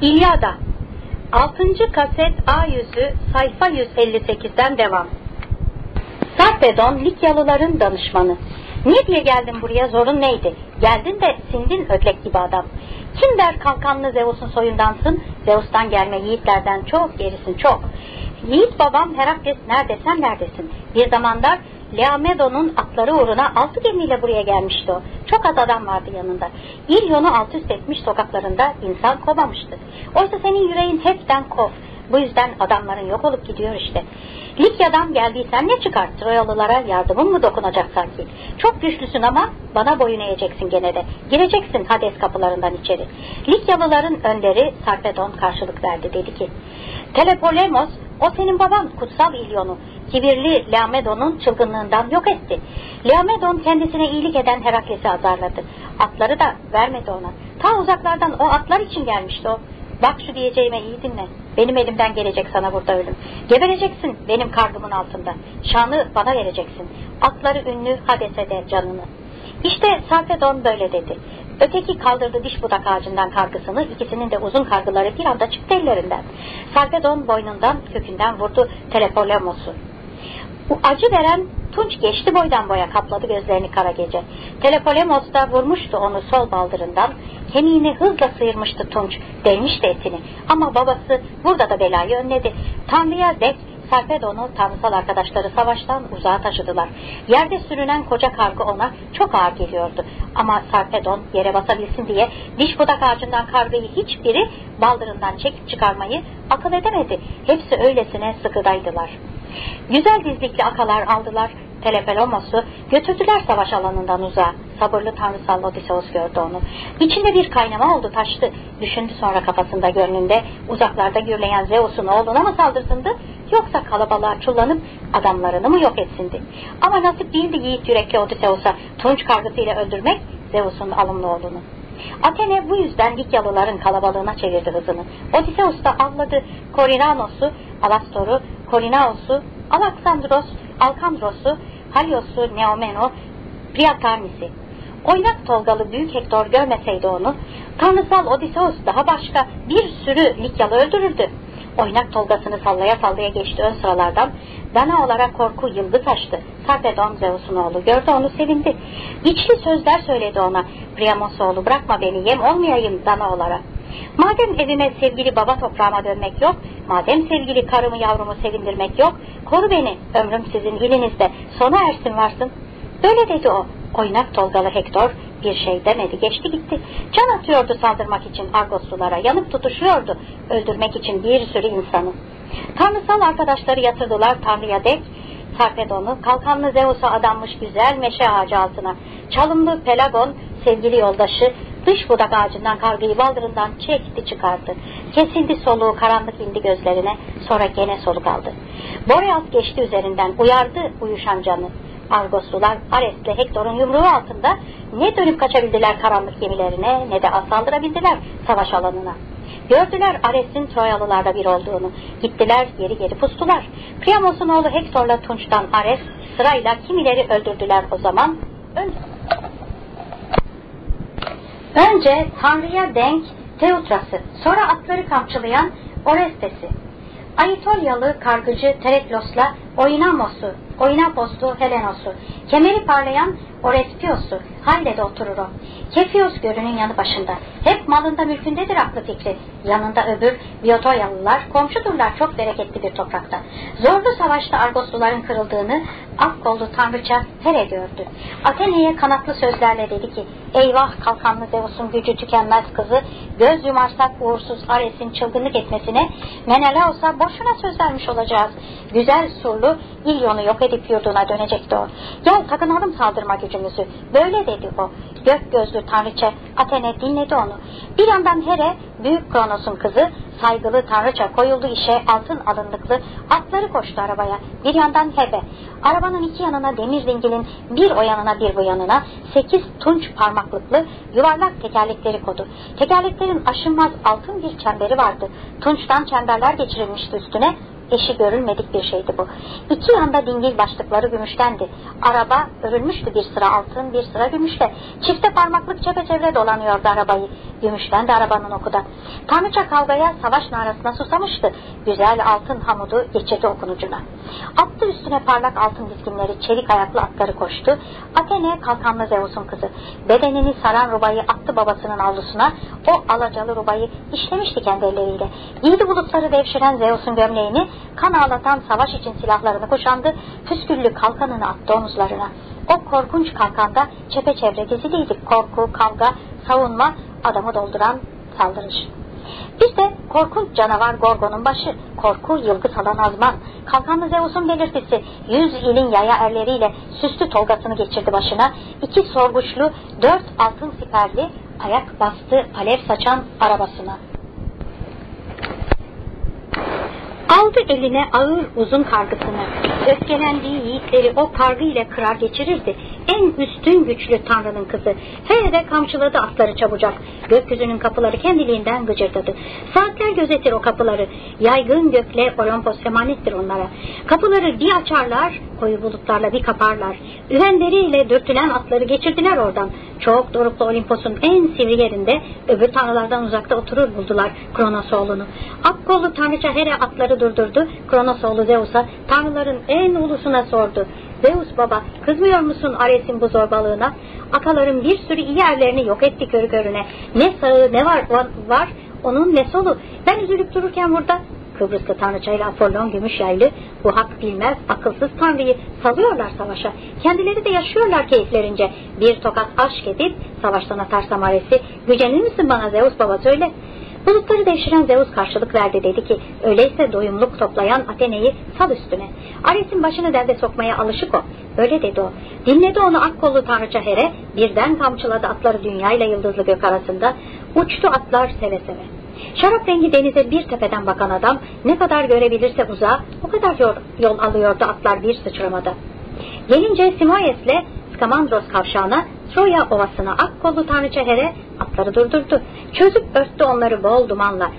İlyada 6. kaset A yüzü sayfa 158'den devam. Sarpedon Likyalıların danışmanı. Ne diye geldin buraya zorun neydi? Geldin de sindin ödlek gibi adam. Kim der kalkanlı Zeus'un soyundansın? Zeus'tan gelme yiğitlerden çok gerisin çok. Yiğit babam Herakles neredesin neredesin? Bir zamanlar Leamedon'un atları uğruna altı gemiyle buraya gelmişti o. Çok az adam vardı yanında. İlyon'u alt üst etmiş sokaklarında insan kovamıştı. Oysa senin yüreğin hepten kov. Bu yüzden adamların yok olup gidiyor işte. Likya'dan geldiysen ne çıkar? Troyalılara yardımın mı dokunacak sanki? Çok güçlüsün ama bana boyun eğeceksin gene de. Gireceksin Hades kapılarından içeri. Likyalıların önderi Sarpedon karşılık verdi dedi ki. Telepolemos o senin baban kutsal İlyon'u kibirli Leamedon'un çılgınlığından yok etti. Leamedon kendisine iyilik eden Herakles'i azarladı. Atları da vermedi ona. Ta uzaklardan o atlar için gelmişti o. Bak şu diyeceğime iyi dinle. Benim elimden gelecek sana burada ölüm. Gebereceksin benim kargımın altında. Şanı bana vereceksin. Atları ünlü Hades'e de canını. İşte Sarpedon böyle dedi. Öteki kaldırdı diş budak ağacından kargısını, ikisinin de uzun kargıları bir anda çıktı ellerinden. Sarpedon boynundan, kökünden vurdu Telepolemos'u. Bu acı veren Tunç geçti boydan boya kapladı gözlerini kara gece. Telepolemos da vurmuştu onu sol baldırından. Kemiğini hızla sıyırmıştı Tunç. Delmişti etini. Ama babası burada da belayı önledi. Tanrı'ya dek Sarpedon'u tanrısal arkadaşları savaştan uzağa taşıdılar. Yerde sürünen koca kargı ona çok ağır geliyordu. Ama Sarpedon yere basabilsin diye diş budak ağacından kargıyı hiçbiri baldırından çekip çıkarmayı akıl edemedi. Hepsi öylesine sıkıdaydılar. Güzel dizlikli akalar aldılar Telepelomos'u götürdüler savaş alanından uzağa. Sabırlı tanrısal Odysseus gördü onu. İçinde bir kaynama oldu taştı. Düşündü sonra kafasında gönlünde uzaklarda gürleyen Zeus'un oğluna mı saldırsındı yoksa kalabalığa çullanıp adamlarını mı yok etsindi. Ama nasip değildi yiğit yürekli Odysseus'a tunç kargısıyla öldürmek Zeus'un alımlı oğlunu. Athene bu yüzden Likyalıların kalabalığına çevirdi hızını. Odysseus da avladı Korinanos'u, Alastor'u, Korinaos'u, Alexandros, Alkandros'u, Halios'u, Neomeno, Priatarnis'i. Oynak Tolgalı büyük Hektor görmeseydi onu, tanrısal Odysseus daha başka bir sürü Likyalı öldürürdü. Oynak tolgasını sallaya sallaya geçti ön sıralardan. Dana olarak korku yıldız açtı. Sarpedon Zeus'un oğlu. Gördü onu sevindi. İçli sözler söyledi ona. Priamos oğlu bırakma beni yem olmayayım dana olarak. Madem evime sevgili baba toprağıma dönmek yok, madem sevgili karımı yavrumu sevindirmek yok, koru beni, ömrüm sizin dilinizde, sona ersin varsın. Böyle dedi o, oynak tolgalı Hektor, bir şey demedi, geçti gitti. Can atıyordu saldırmak için Argoslulara, yanıp tutuşuyordu, öldürmek için bir sürü insanı. Tanrısal arkadaşları yatırdılar Tanrı'ya dek, Sarpedon'u, kalkanlı Zeus'a adanmış güzel meşe ağacı altına. Çalımlı Pelagon, sevgili yoldaşı, dış budak ağacından kargıyı baldırından çekti çıkardı. Kesildi soluğu, karanlık indi gözlerine, sonra gene soluk aldı. Boreas geçti üzerinden, uyardı uyuşan canı. Argoslular Ares'le Hektor'un yumruğu altında ne dönüp kaçabildiler karanlık gemilerine ne de saldırabildiler savaş alanına. Gördüler Ares'in Troyalılarda bir olduğunu. Gittiler geri geri pustular. Priamos'un oğlu Hektor'la Tunç'tan Ares sırayla kimileri öldürdüler o zaman. Önce, Önce Tanrı'ya denk Teutras'ı, sonra atları kamçılayan Orestes'i, Aitolyalı kargıcı Tereklos'la Oinamos'u, Oinapos'tu Helenos'u, kemeri parlayan Orespios'u, Halle'de oturur o. Kefios görünün yanı başında. Hep malında mülkündedir aklı fikri. Yanında öbür Biyotoyalılar komşudurlar çok bereketli bir toprakta. Zorlu savaşta Argosluların kırıldığını Afkollu tanrıça Here gördü. Atene'ye kanatlı sözlerle dedi ki eyvah kalkanlı Zeus'un gücü tükenmez kızı göz yumarsak uğursuz Ares'in çılgınlık etmesine Menelaos'a boşuna söz vermiş olacağız. Güzel surlu İlyon'u yok edip yurduna dönecekti o. Gel takınalım saldırma gücümüzü. Böyle dedi o. Gök gözlü tanrıça Athene dinledi onu. Bir yandan Here büyük Kronos'un kızı saygılı tanrıça koyuldu işe altın alınlıklı atları koştu arabaya. Bir yandan Hebe. Arabanın iki yanına demir zingilin bir o yanına bir bu yanına sekiz tunç parmaklıklı yuvarlak tekerlekleri kodu. Tekerleklerin aşınmaz altın bir çemberi vardı. Tunçtan çemberler geçirilmişti üstüne Eşi görülmedik bir şeydi bu. İki yanda dingil başlıkları gümüştendi. Araba örülmüştü bir sıra altın bir sıra gümüşle. Çifte parmaklık çepeçevre dolanıyordu arabayı. Gümüşten de arabanın okuda. Tanrıça kavgaya savaş narasına susamıştı. Güzel altın hamudu geçirdi okunucuna. Attı üstüne parlak altın dizginleri çelik ayaklı atları koştu. Athene kalkanlı Zeus'un kızı. Bedenini saran rubayı attı babasının avlusuna. O alacalı rubayı işlemişti kendi elleriyle. Giydi bulutları devşiren Zeus'un gömleğini, kan ağlatan savaş için silahlarını kuşandı, püsküllü kalkanını attı omuzlarına. O korkunç kalkanda çepeçevre diziliydi. Korku, kavga, savunma, adamı dolduran saldırış. Bir de korkunç canavar Gorgon'un başı, korku yılgı salan azman, kalkanlı Zeus'un belirtisi, yüz ilin yaya erleriyle süslü tolgasını geçirdi başına, iki sorguçlu, dört altın siperli, ayak bastı alev saçan arabasına. Aldı eline ağır uzun kargısını. Öfkelendiği yiğitleri o kargı ile kırar geçirirdi. En üstün güçlü Tanrı'nın kızı. Hele de kamçıladı atları çabucak. Gökyüzünün kapıları kendiliğinden gıcırdadı. Saatler gözetir o kapıları. Yaygın gökle Olimpos emanettir onlara. Kapıları bir açarlar, koyu bulutlarla bir kaparlar. Üvenleriyle dürtülen atları geçirdiler oradan. Çok doruklu Olimpos'un en sivri yerinde öbür tanrılardan uzakta oturur buldular Kronos oğlunu. Ak tanrıça Hera atları durdurdu. Kronos oğlu Zeus'a tanrıların en ulusuna sordu. Zeus baba kızmıyor musun Ares'in bu zorbalığına? Akaların bir sürü iyi yerlerini yok etti körü körüne. Ne sağı ne var, var onun ne solu. Ben üzülüp dururken burada Kıbrıslı tanrıçayla Apollon Gümüşyaylı bu hak bilmez akılsız tanrıyı salıyorlar savaşa. Kendileri de yaşıyorlar keyiflerince. Bir tokat aşk edip savaştan atarsam Ares'i gücenir misin bana Zeus baba söyle. Bulutları devşiren Zeus karşılık verdi dedi ki öyleyse doyumluk toplayan Atene'yi sal üstüne. Ares'in başını derde sokmaya alışık o. Öyle dedi o. Dinledi onu ak kollu tanrıça Here birden kamçıladı atları dünyayla yıldızlı gök arasında. Uçtu atlar seve seve. Şarap rengi denize bir tepeden bakan adam ne kadar görebilirse uzağa o kadar yol, yol alıyordu atlar bir sıçramada. Gelince Simoyes'le Skamandros kavşağına Troya ovasına ak kollu tanrıça Here atları durdurdu. Çözüp örttü onları bol dumanla.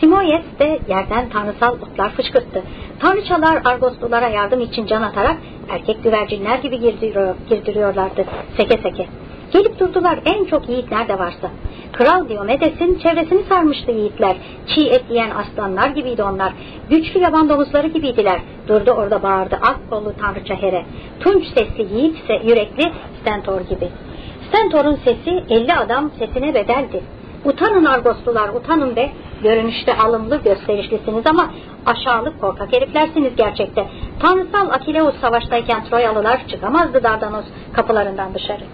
Simoyes de yerden tanrısal otlar fışkırttı. Tanrıçalar Argoslulara yardım için can atarak erkek güvercinler gibi girdiriyor, girdiriyorlardı seke seke. Gelip durdular en çok yiğit nerede varsa. Kral Diomedes'in çevresini sarmıştı yiğitler. Çiğ et yiyen aslanlar gibiydi onlar. Güçlü yaban domuzları gibiydiler. Durdu orada bağırdı ak kollu tanrıça Here. Tunç sesli yiğit ise yürekli Stentor gibi. Stentor'un sesi elli adam sesine bedeldi. Utanın Argoslular utanın be. Görünüşte alımlı gösterişlisiniz ama aşağılık korkak heriflersiniz gerçekte. Tanrısal Akileus savaştayken Troyalılar çıkamazdı Dardanos kapılarından dışarı.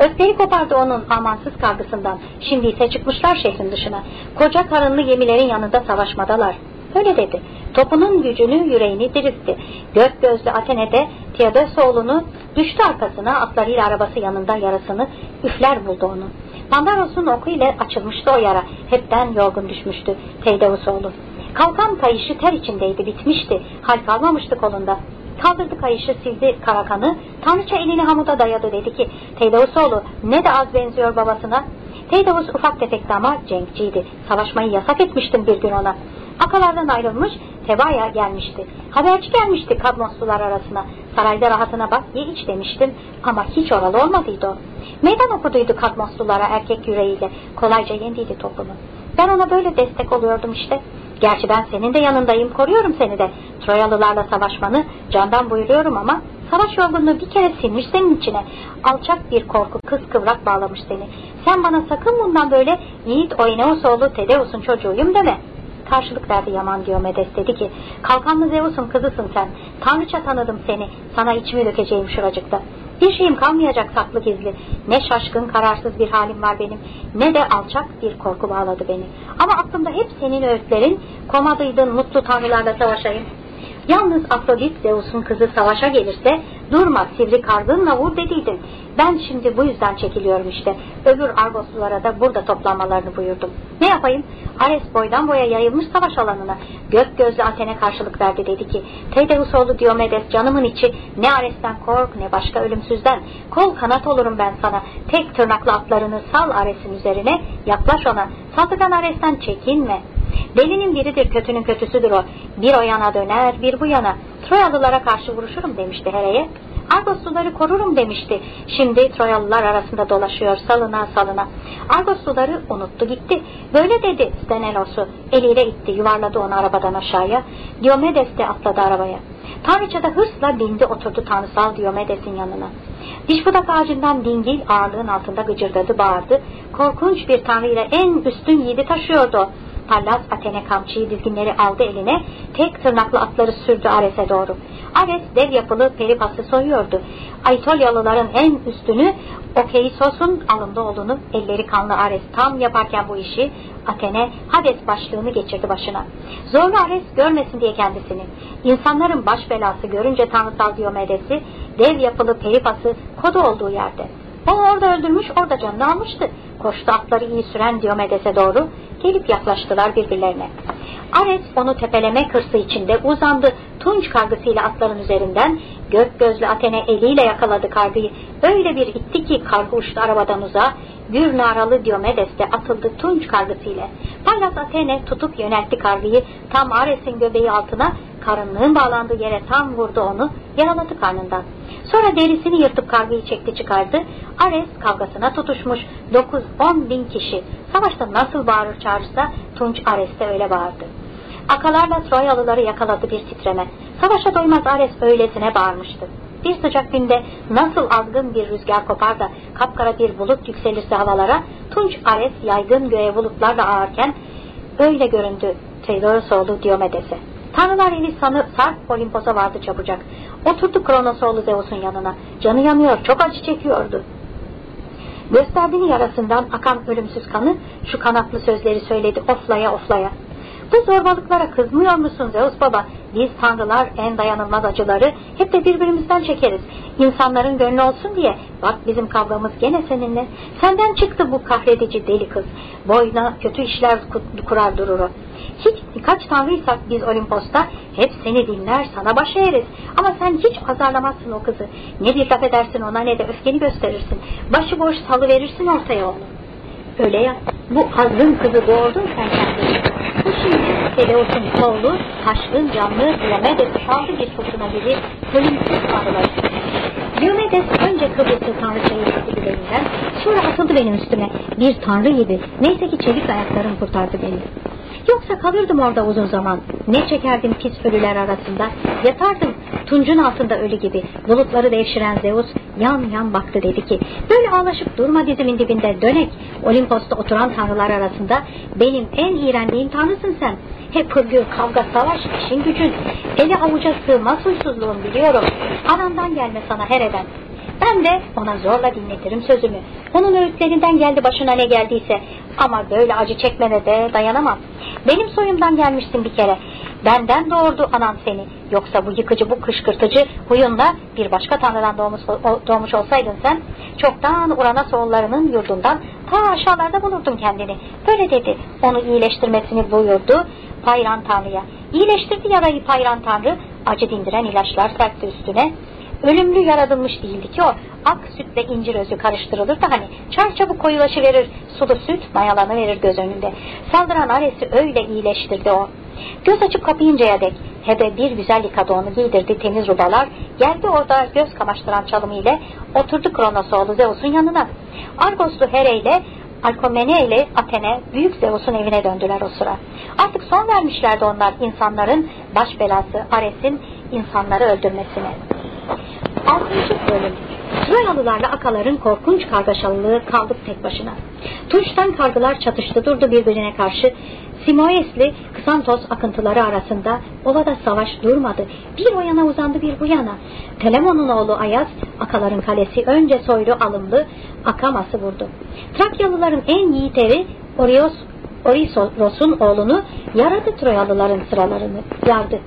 Öfkeyi kopardı onun amansız kavgasından. Şimdi ise çıkmışlar şehrin dışına. Koca karınlı gemilerin yanında savaşmadalar. Öyle dedi. Topunun gücünü yüreğini diriltti. Gök gözlü Atene'de Theodosoğlu'nu düştü arkasına atlarıyla arabası yanında yarasını üfler buldu onu. Pandaros'un oku ile açılmıştı o yara. Hepten yorgun düşmüştü Teydevusoğlu. Kalkan kayışı ter içindeydi bitmişti. Hal kalmamıştı kolunda. Kaldırdı kayışı sildi karakanı. Tanrıça elini hamuda dayadı dedi ki Teydevusoğlu ne de az benziyor babasına. Teydavus ufak tefekti ama cenkçiydi. Savaşmayı yasak etmiştim bir gün ona. Akalardan ayrılmış Tebaya gelmişti. Haberci gelmişti Kadmoslular arasına. Sarayda rahatına bak ye iç demiştim ama hiç oralı olmadıydı o. Meydan okuduydu Kadmoslulara erkek yüreğiyle. Kolayca yendiydi topunu. Ben ona böyle destek oluyordum işte. Gerçi ben senin de yanındayım, koruyorum seni de. Troyalılarla savaşmanı candan buyuruyorum ama savaş yorgunluğu bir kere sinmiş senin içine. Alçak bir korku kız kıvrak bağlamış seni. Sen bana sakın bundan böyle Yiğit Oineosoğlu Tedeus'un çocuğuyum deme. Karşılık verdi Yaman Diomedes dedi ki kalkanlı Zeus'un kızısın sen. Tanrıça tanıdım seni. Sana içimi dökeceğim şuracıkta. Bir şeyim kalmayacak saklı gizli. Ne şaşkın kararsız bir halim var benim ne de alçak bir korku bağladı beni. Ama aklımda hep senin öğütlerin komadıydın mutlu tanrılarla savaşayım. Yalnız Afrodit Zeus'un kızı savaşa gelirse durma sivri kargınla vur dediydin. Ben şimdi bu yüzden çekiliyorum işte. Öbür Argoslulara da burada toplanmalarını buyurdum. Ne yapayım? Ares boydan boya yayılmış savaş alanına. Gök gözlü Athene karşılık verdi dedi ki Teydeus oğlu Diomedes canımın içi ne Ares'ten kork ne başka ölümsüzden. Kol kanat olurum ben sana. Tek tırnaklı atlarını sal Ares'in üzerine yaklaş ona. Saldırgan Ares'ten çekinme. Delinin biridir, kötünün kötüsüdür o. Bir o yana döner, bir bu yana. Troyalılara karşı vuruşurum demişti Here'ye. Argosluları korurum demişti. Şimdi Troyalılar arasında dolaşıyor salına salına. Argosluları unuttu gitti. Böyle dedi Stenenos'u. Eliyle itti yuvarladı onu arabadan aşağıya. Diomedes de atladı arabaya. Tanrıça da hırsla bindi oturdu tanrısal Diomedes'in yanına. Diş budak ağacından dingil ağırlığın altında gıcırdadı bağırdı. Korkunç bir tanrıyla en üstün yiğidi taşıyordu. Pallas Athene kamçıyı dizginleri aldı eline, tek tırnaklı atları sürdü Ares'e doğru. Ares dev yapılı peripası soyuyordu. Aitolyalıların en üstünü Okeisos'un alında olduğunu elleri kanlı Ares tam yaparken bu işi Athene Hades başlığını geçirdi başına. Zorlu Ares görmesin diye kendisini. İnsanların baş belası görünce tanrısal Diomedes'i dev yapılı peripası kodu olduğu yerde. O orada öldürmüş orada canını almıştı. Koştu atları iyi süren Diomedes'e doğru gelip yaklaştılar birbirlerine. Ares onu tepeleme hırsı içinde uzandı tunç kargısıyla atların üzerinden gök gözlü Atene eliyle yakaladı kargıyı. Öyle bir itti ki kargı uçtu arabadan uzağa. Gür naralı Diomedes de atıldı tunç kargısıyla. Pallas Atene tutup yöneltti kargıyı tam Ares'in göbeği altına karınlığın bağlandığı yere tam vurdu onu yaraladı karnından. Sonra derisini yırtıp kargıyı çekti çıkardı. Ares kavgasına tutuşmuş 9-10 bin kişi. Savaşta nasıl bağırır çağırırsa Tunç Ares de öyle bağırdı. Akalarla Troyalıları yakaladı bir titreme. Savaşa doymaz Ares öylesine bağırmıştı. Bir sıcak günde nasıl azgın bir rüzgar kopar da kapkara bir bulut yükselirse havalara, Tunç Ares yaygın göğe bulutlarla ağarken öyle göründü Teodorosoğlu Diomedes'e. Tanrılar eli sanı, Sarp Olimpos'a vardı çabucak. Oturdu Kronosoğlu Zeus'un yanına. Canı yanıyor, çok acı çekiyordu. Gösterdiğini yarasından akan ölümsüz kanı şu kanatlı sözleri söyledi oflaya oflaya. Bu zorbalıklara kızmıyor musun Zeus baba? Biz tanrılar en dayanılmaz acıları hep de birbirimizden çekeriz. İnsanların gönlü olsun diye. Bak bizim kavgamız gene seninle. Senden çıktı bu kahredici deli kız. Boyuna kötü işler kurar durur o. Hiç kaç tanrıysak biz Olimpos'ta hep seni dinler sana baş eğeriz. Ama sen hiç azarlamazsın o kızı. Ne bir laf edersin ona ne de öfkeni gösterirsin. Başıboş salı verirsin ortaya onu. Öyle ya bu azgın kızı doğurdun sen kendini. Bu şimdi Seleus'un oğlu taşkın canlı Diomedes saldı bir fırtına gibi ölümsüz tanrıları. Diomedes önce Kıbrıs'ı tanrıçayı yıktı belinden, sonra atıldı benim üstüme. Bir tanrı gibi. Neyse ki çelik ayaklarım kurtardı beni. Yoksa kalırdım orada uzun zaman. Ne çekerdim pis ölüler arasında. Yatardım tuncun altında ölü gibi. Bulutları devşiren Zeus yan yan baktı dedi ki böyle ağlaşıp durma dizimin dibinde dönek. Olimpos'ta oturan tanrılar arasında benim en iğrendiğim tanrısın sen. Hep hırgür, kavga, savaş, işin gücün. Eli avuca sığmaz huysuzluğun biliyorum. Anamdan gelme sana her eden. Ben de ona zorla dinletirim sözümü. Onun öğütlerinden geldi başına ne geldiyse. Ama böyle acı çekmene de dayanamam. Benim soyumdan gelmişsin bir kere. Benden doğurdu anan seni. Yoksa bu yıkıcı, bu kışkırtıcı huyunla bir başka tanrıdan doğmuş, doğmuş olsaydın sen, çoktan Uranos oğullarının yurdundan ta aşağılarda bulurdun kendini. Böyle dedi. Onu iyileştirmesini buyurdu Payran Tanrı'ya. İyileştirdi yarayı Payran Tanrı, acı dindiren ilaçlar serpti üstüne. Ölümlü yaratılmış değildi ki o. Ak süt ve incir özü karıştırılır da hani çarçabuk koyulaşı verir, sulu süt mayalanı verir göz önünde. Saldıran Ares'i öyle iyileştirdi o. Göz açıp kapayıncaya dek Hebe bir güzel yıkadı onu giydirdi temiz rubalar. Geldi orada göz kamaştıran çalımı ile oturdu Kronos oğlu Zeus'un yanına. Argoslu Here ile Alkomene ile Athene büyük Zeus'un evine döndüler o sıra. Artık son vermişlerdi onlar insanların baş belası Ares'in insanları öldürmesine. 6. bölüm Troyalılarla Akaların korkunç kargaşalılığı kaldık tek başına. Tunç'tan kargılar çatıştı durdu birbirine karşı. Simoesli Ksantos akıntıları arasında ovada savaş durmadı. Bir o yana uzandı bir bu yana. Telemon'un oğlu Ayaz, Akaların kalesi önce soylu alımlı Akamas'ı vurdu. Trakyalıların en yiğit eri Orios, Orisos'un oğlunu yaradı Troyalıların sıralarını yardı.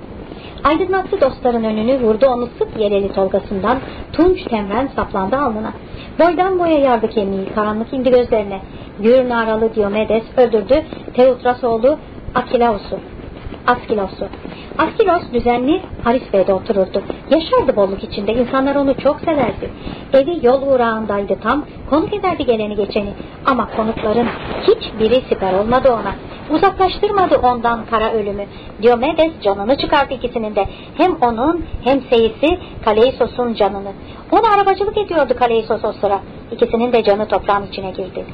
Aydınlattı dostların önünü, vurdu onu sık yeleli tolgasından, tunç temren saplandı alnına. Boydan boya yardı kemiği, karanlık indi gözlerine. Gür naralı Diomedes öldürdü Teutrasoğlu Akilaus'u. Askilos'u. Askilos düzenli Arisbe'de otururdu. Yaşardı bolluk içinde. İnsanlar onu çok severdi. Evi yol uğrağındaydı tam. Konuk ederdi geleni geçeni. Ama konukların hiçbiri siper olmadı ona. Uzaklaştırmadı ondan kara ölümü. Diomedes canını çıkardı ikisinin de. Hem onun hem seyisi Kaleisos'un canını. Ona arabacılık ediyordu Kaleisos o sıra. İkisinin de canı toprağın içine girdi.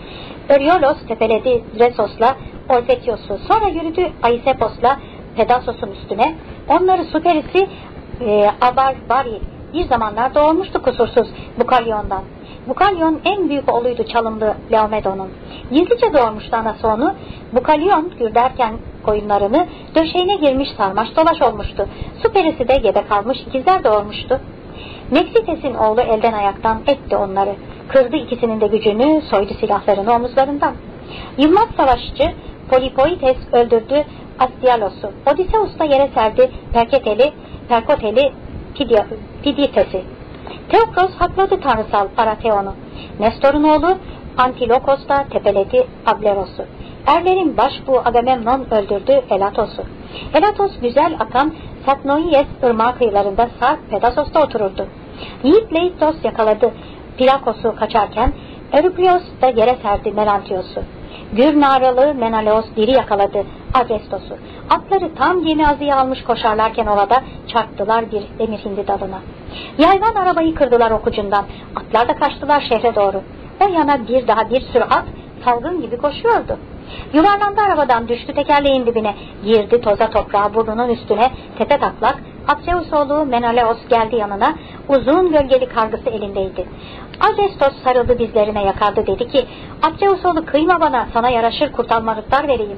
Öryolos tepeledi Dresos'la Ortekios'u. Sonra yürüdü Aisepos'la Pedasos'un üstüne. Onları su perisi e, Abarbari bir zamanlar doğmuştu kusursuz Bukalyon'dan. Bukalyon en büyük oğluydu çalımlı Laomedon'un. Gizlice doğurmuştu anası onu. Bukalyon gürderken koyunlarını döşeğine girmiş sarmaş dolaş olmuştu. Su perisi de gebe kalmış ikizler doğurmuştu. Meksites'in oğlu elden ayaktan etti onları. Kırdı ikisinin de gücünü, soydu silahlarını omuzlarından. Yılmaz savaşçı Polipoites öldürdü Astialos'u. Odysseus da yere serdi Perketeli, Perkoteli Pidites'i. Teokros hakladı tanrısal Paratheon'u. Nestor'un oğlu Antilokos da tepeledi Ableros'u. Erlerin başbuğu Agamemnon öldürdü Elatos'u. Elatos güzel akan Satnoies ırmağı kıyılarında sağ Pedasos'ta otururdu. Yiğit Leitos yakaladı Pilakos'u kaçarken Euryplos da yere serdi Melantios'u. Gür naralı Menelaos diri yakaladı Agestos'u. Atları tam gemi azıya almış koşarlarken ovada çarptılar bir demir hindi dalına. Yayvan arabayı kırdılar okucundan. Atlar da kaçtılar şehre doğru. O yana bir daha bir sürü at salgın gibi koşuyordu. Yuvarlandı arabadan düştü tekerleğin dibine. Girdi toza toprağa burnunun üstüne tepe taklak. Atreus oğlu Menelaos geldi yanına. Uzun gölgeli kargısı elindeydi. Agestos sarıldı dizlerine yakardı dedi ki Atreus oğlu kıyma bana sana yaraşır kurtarmalıklar vereyim.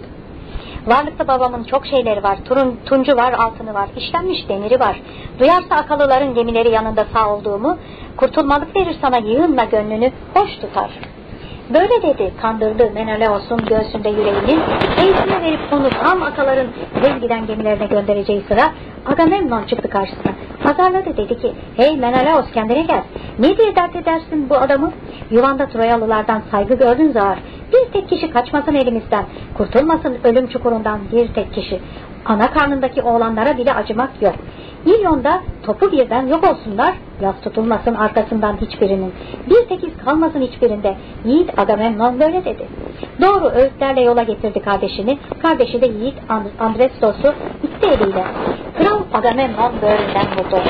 Varlıklı babamın çok şeyleri var. Turun, tuncu var, altını var. işlenmiş demiri var. Duyarsa akalıların gemileri yanında sağ olduğumu, kurtulmalık verir sana yığınla gönlünü hoş tutar.'' Böyle dedi kandırdı Menelaos'un göğsünde yüreğini. Eğitime verip onu tam akaların giden gemilerine göndereceği sıra Agamemnon çıktı karşısına. Pazarladı dedi ki hey Menelaos kendine gel. Ne diye dert edersin bu adamı? Yuvanda Troyalılardan saygı gördün zar. Bir tek kişi kaçmasın elimizden. Kurtulmasın ölüm çukurundan bir tek kişi. Ana karnındaki oğlanlara bile acımak yok. İlyon'da topu birden yok olsunlar, yaz tutulmasın arkasından hiçbirinin. Bir tek iz kalmasın hiçbirinde. Yiğit Agamemnon böyle dedi. Doğru öğütlerle yola getirdi kardeşini. Kardeşi de Yiğit And Andrestos'u itti eliyle. Kral Agamemnon böğründen vurdu.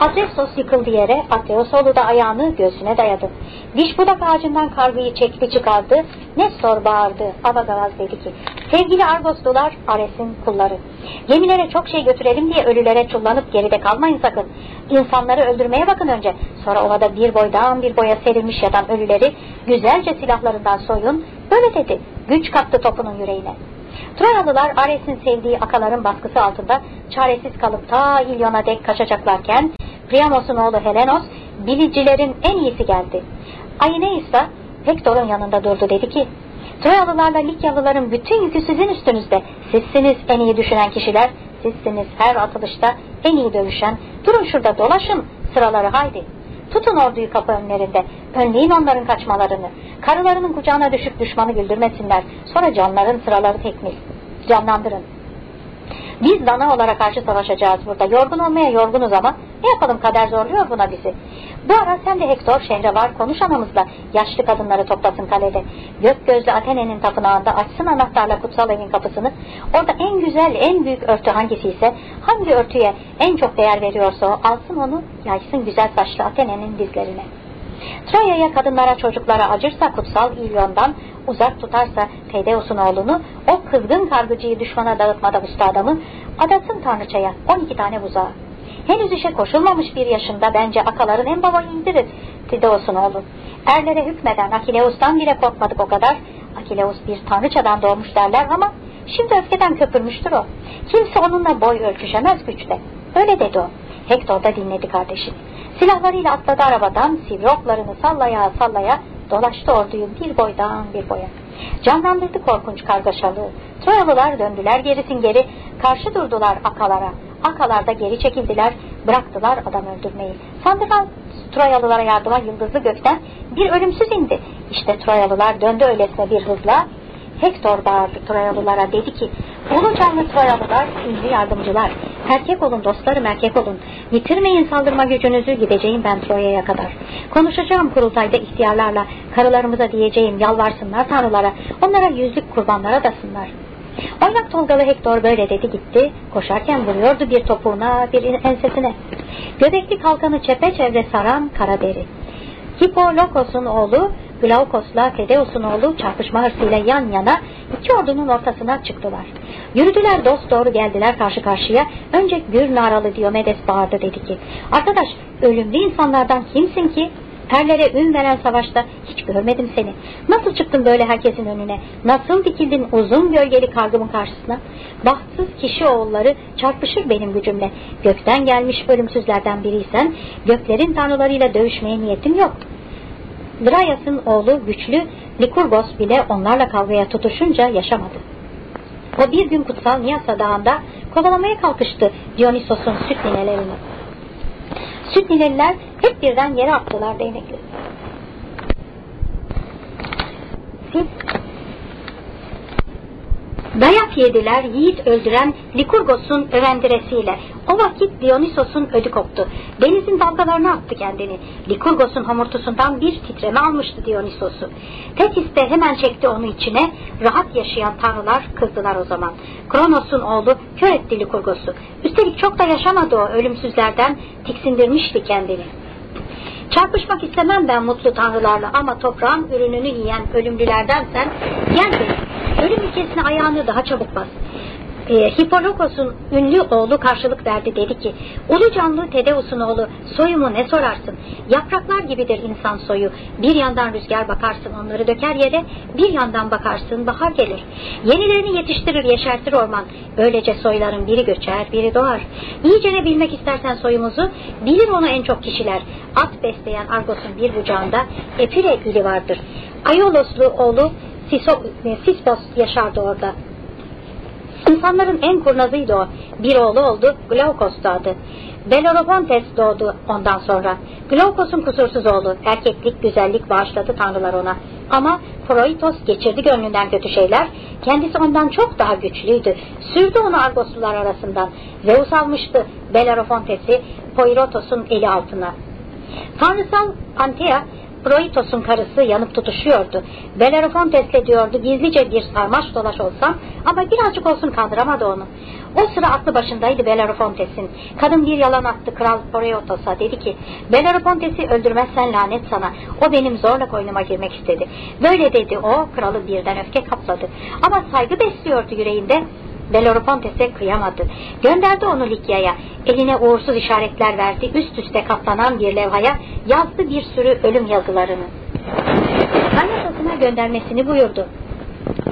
Adrestos yıkıldı yere, Atreosoğlu da ayağını göğsüne dayadı. Diş budak ağacından kargıyı çekti çıkardı, Nestor bağırdı, Abagavaz dedi ki, sevgili Argoslular, Ares'in kulları, gemilere çok şey götürelim diye ölülere çullanıp geride kalmayın sakın. İnsanları öldürmeye bakın önce, sonra ovada bir boydan bir boya serilmiş yatan ölüleri güzelce silahlarından soyun, böyle dedi, güç kattı topunun yüreğine. Troyalılar Ares'in sevdiği akaların baskısı altında çaresiz kalıp ta İlyon'a dek kaçacaklarken Priamos'un oğlu Helenos bilicilerin en iyisi geldi. Aineis da Hektor'un yanında durdu dedi ki Troyalılarla Likyalıların bütün yükü sizin üstünüzde. Sizsiniz en iyi düşünen kişiler. Sizsiniz her atılışta en iyi dövüşen. Durun şurada dolaşın sıraları haydi. Tutun orduyu kapı önlerinde. Önleyin onların kaçmalarını. Karılarının kucağına düşüp düşmanı güldürmesinler. Sonra canların sıraları tekmil. Canlandırın. Biz dana olarak karşı savaşacağız burada. Yorgun olmaya yorgunuz ama ne yapalım kader zorluyor buna bizi. Bu ara sen de Hektor şehre var konuş anamızla. Yaşlı kadınları toplasın kalede. Gök gözlü Atene'nin tapınağında açsın anahtarla kutsal evin kapısını. Orada en güzel en büyük örtü hangisi ise hangi örtüye en çok değer veriyorsa o alsın onu yaysın güzel saçlı Atene'nin dizlerine. Troya'ya kadınlara çocuklara acırsa kutsal İlyon'dan uzak tutarsa Tedeus'un oğlunu o kızgın kargıcıyı düşmana dağıtmada usta adamı adasın tanrıçaya 12 tane buzağı. Henüz işe koşulmamış bir yaşında bence akaların en baba indirir Tedeus'un oğlu. Erlere hükmeden Akileus'tan bile korkmadık o kadar. Akileus bir tanrıçadan doğmuş derler ama şimdi öfkeden köpürmüştür o. Kimse onunla boy ölçüşemez güçle. Öyle dedi o. Hector da dinledi kardeşini. Silahlarıyla atladı arabadan, sivri oklarını sallaya sallaya dolaştı orduyu bir boydan bir boya. Canlandırdı korkunç kargaşalığı. Troyalılar döndüler gerisin geri, karşı durdular akalara. Akalar da geri çekildiler, bıraktılar adam öldürmeyi. Sandıran Troyalılara yardıma yıldızlı gökten bir ölümsüz indi. İşte Troyalılar döndü öylesine bir hızla. Hektor bağırdı Troyalılara dedi ki Ulu canlı Troyalılar, ünlü yardımcılar. Erkek olun dostlarım erkek olun. Yitirmeyin saldırma gücünüzü gideceğim ben Troya'ya kadar. Konuşacağım kurultayda ihtiyarlarla. Karılarımıza diyeceğim yalvarsınlar tanrılara. Onlara yüzlük kurbanlara dasınlar. Oynak Tolgalı Hektor böyle dedi gitti. Koşarken vuruyordu bir topuğuna bir ensesine. Göbekli kalkanı çepeçevre saran kara deri. Hippolokos'un oğlu Glaukos'la Tedeus'un oğlu çarpışma hırsıyla yan yana iki ordunun ortasına çıktılar. Yürüdüler dost doğru geldiler karşı karşıya. Önce gür naralı Diomedes bağırdı dedi ki Arkadaş ölümlü insanlardan kimsin ki? Erlere ün veren savaşta hiç görmedim seni. Nasıl çıktın böyle herkesin önüne? Nasıl dikildin uzun gölgeli kargımın karşısına? Bahtsız kişi oğulları çarpışır benim gücümle. Gökten gelmiş ölümsüzlerden biriysen göklerin tanrılarıyla dövüşmeye niyetim yok. Dryas'ın oğlu güçlü Likurgos bile onlarla kavgaya tutuşunca yaşamadı. O bir gün kutsal Niyasa dağında kovalamaya kalkıştı Dionysos'un süt ninelerini. Süt nineliler hep birden yere attılar değnekli. Siz Dayak yediler yiğit öldüren Likurgos'un övendiresiyle. O vakit Dionysos'un ödü koptu. Denizin dalgalarına attı kendini. Likurgos'un homurtusundan bir titreme almıştı Dionysos'u. Tetis de hemen çekti onu içine. Rahat yaşayan tanrılar kızdılar o zaman. Kronos'un oğlu kör etti Likurgos'u. Üstelik çok da yaşamadı o ölümsüzlerden tiksindirmişti kendini. Çarpışmak istemem ben mutlu tanrılarla ama toprağın ürününü yiyen ölümlülerdensen gel beni. Ölüm ilkesine ayağını daha çabuk bas. E, Hippolokos'un ünlü oğlu karşılık verdi dedi ki Ulu canlı Tedeus'un oğlu soyumu ne sorarsın? Yapraklar gibidir insan soyu. Bir yandan rüzgar bakarsın onları döker yere bir yandan bakarsın bahar gelir. Yenilerini yetiştirir yeşertir orman. Böylece soyların biri göçer biri doğar. İyice ne bilmek istersen soyumuzu bilir onu en çok kişiler. At besleyen Argos'un bir bucağında Epire ili vardır. Ayoloslu oğlu Sispos yaşardı orada. İnsanların en kurnazıydı o. Bir oğlu oldu, Glaukos'tu adı. Beloropontes doğdu ondan sonra. Glaukos'un kusursuz oğlu. Erkeklik, güzellik bağışladı tanrılar ona. Ama Proitos geçirdi gönlünden kötü şeyler. Kendisi ondan çok daha güçlüydü. Sürdü onu Argoslular arasından. Zeus almıştı Beloropontes'i Poirotos'un eli altına. Tanrısal Antea Proitos'un karısı yanıp tutuşuyordu. Bellerofontes'le diyordu gizlice bir sarmaş dolaş olsam ama birazcık olsun kandıramadı onu. O sıra aklı başındaydı Bellerofontes'in. Kadın bir yalan attı kral Proitos'a dedi ki Bellerofontes'i öldürmezsen lanet sana. O benim zorla koynuma girmek istedi. Böyle dedi o kralı birden öfke kapladı. Ama saygı besliyordu yüreğinde. Beloropontes'e kıyamadı. Gönderdi onu Likya'ya. Eline uğursuz işaretler verdi. Üst üste katlanan bir levhaya yazdı bir sürü ölüm yazılarını. Kaynasasına göndermesini buyurdu.